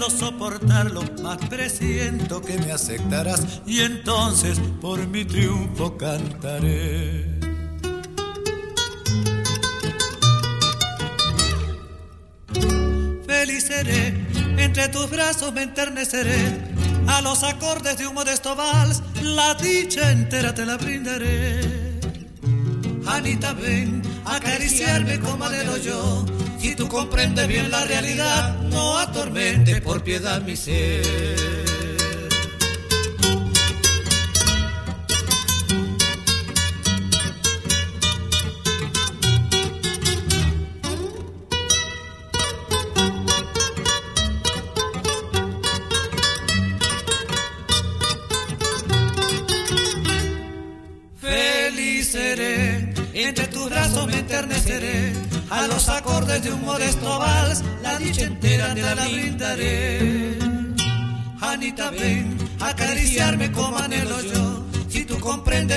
سونے سے آلو سا کرتے تھوں لاتی چنتے آخری سے کمپرندی سر یہ دیرنے سرے جملہ ریتا میں کوانے لو سید کمپلین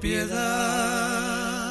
پی د